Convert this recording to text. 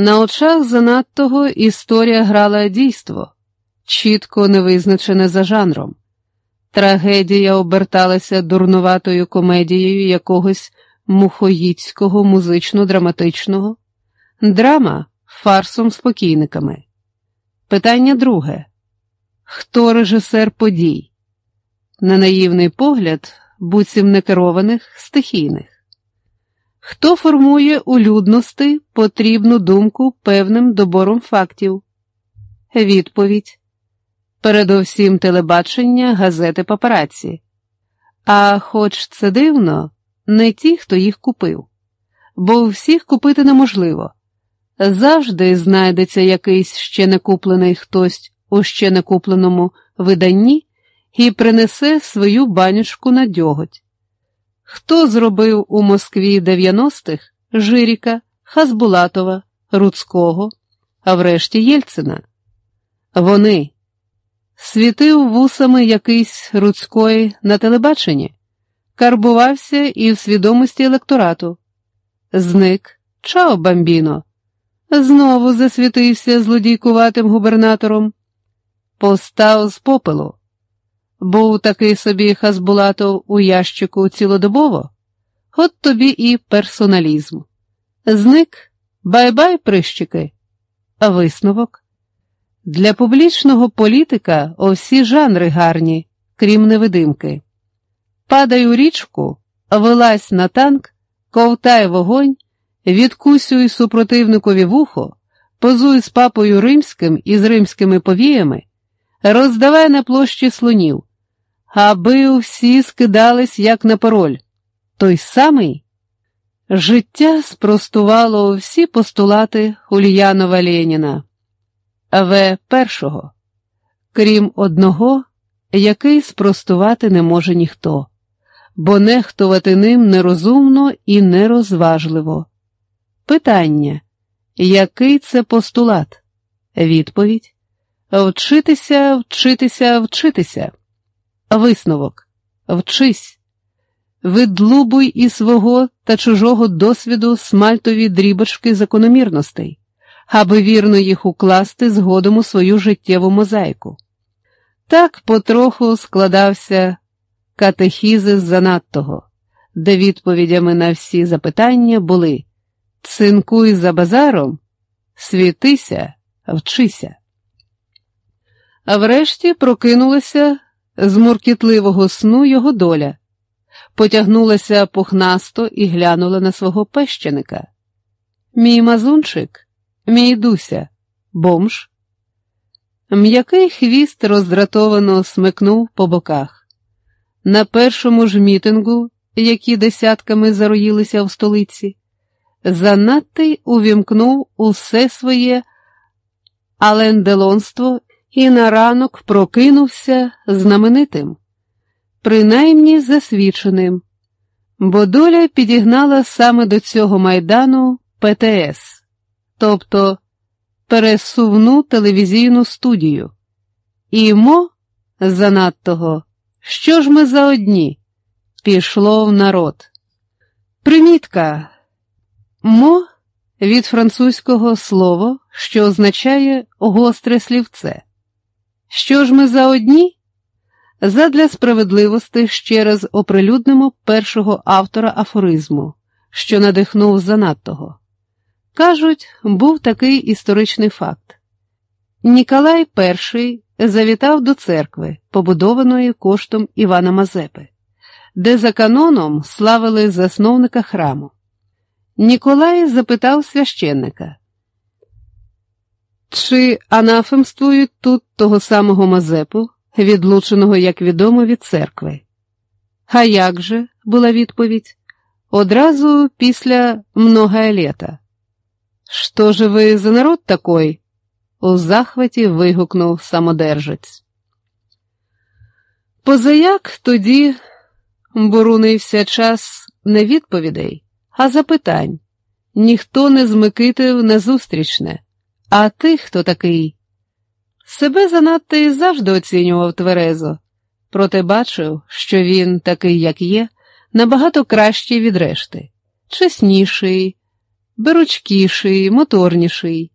На очах занадтого історія грала дійство, чітко невизначене за жанром. Трагедія оберталася дурнуватою комедією якогось мухоїцького музично-драматичного, драма фарсом з покійниками. Питання друге: хто режисер подій? На наївний погляд, буцім некерованих, стихійних. Хто формує у людності потрібну думку певним добором фактів? Відповідь передовсім телебачення, газети папараці. А хоч це дивно, не ті, хто їх купив, бо всіх купити неможливо. Завжди знайдеться якийсь ще не куплений хтось у ще не купленому виданні і принесе свою банючку на дьоготь. Хто зробив у Москві 90-х Жиріка, Хазбулатова, Руцького, а врешті Єльцина? Воно світив вусами якийсь Руцькой на телебаченні, карбувався і в свідомості електорату. Зник ciao bambino, знову засвітився злодійкуватим губернатором, постав з попелу. Був такий собі Хазбулатов у ящику цілодобово, от тобі і персоналізм. Зник, bye-bye, прищики, а висновок. Для публічного політика усі жанри гарні, крім невидимки. Падай у річку, вилазь на танк, ковтай вогонь, відкусюй супротивникові вухо, позуй з папою римським і з римськими повіями, роздавай на площі слонів аби всі скидались, як на пароль. Той самий життя спростувало всі постулати Ульянова Леніна, В першого, крім одного, який спростувати не може ніхто, бо нехтувати ним нерозумно і нерозважливо. Питання, який це постулат? Відповідь Вчитися, вчитися, вчитися. Висновок вчись, видлубуй із свого та чужого досвіду смальтові дрібочки закономірностей, аби вірно їх укласти згодом у свою життєву мозаїку. Так потроху складався катехізис занадтого, де відповідями на всі запитання були цинкуй за базаром, світися, вчися. А врешті прокинулася з муркітливого сну його доля, потягнулася пухнасто і глянула на свого пещеника. Мій мазунчик, мій дуся, бомж. М'який хвіст роздратовано смикнув по боках. На першому ж мітингу, які десятками зароїлися в столиці, занадтий увімкнув усе своє аленделонство і на ранок прокинувся знаменитим, принаймні засвідченим, бо доля підігнала саме до цього майдану ПТС, тобто пересувну телевізійну студію. І мо занадтого, що ж ми за одні? Пішло в народ. Примітка мо від французького слова, що означає гостре слівце. Що ж ми за одні? Задля справедливості ще раз оприлюднимо першого автора афоризму, що надихнув занадтого. Кажуть, був такий історичний факт. Ніколай І завітав до церкви, побудованої коштом Івана Мазепи, де за каноном славили засновника храму. Ніколай запитав священника, чи анафемствують тут того самого Мазепу, відлученого, як відомо, від церкви? А як же, була відповідь, одразу після многое літа. Що же ви за народ такой? у захваті вигукнув самодержець. Позаяк тоді бурунився час не відповідей, а запитань. Ніхто не змикитив назустрічне. А ти хто такий? Себе занадто і завжди оцінював тверезо, проте бачив, що він, такий, як є, набагато кращий від решти, чесніший, беручкіший, моторніший.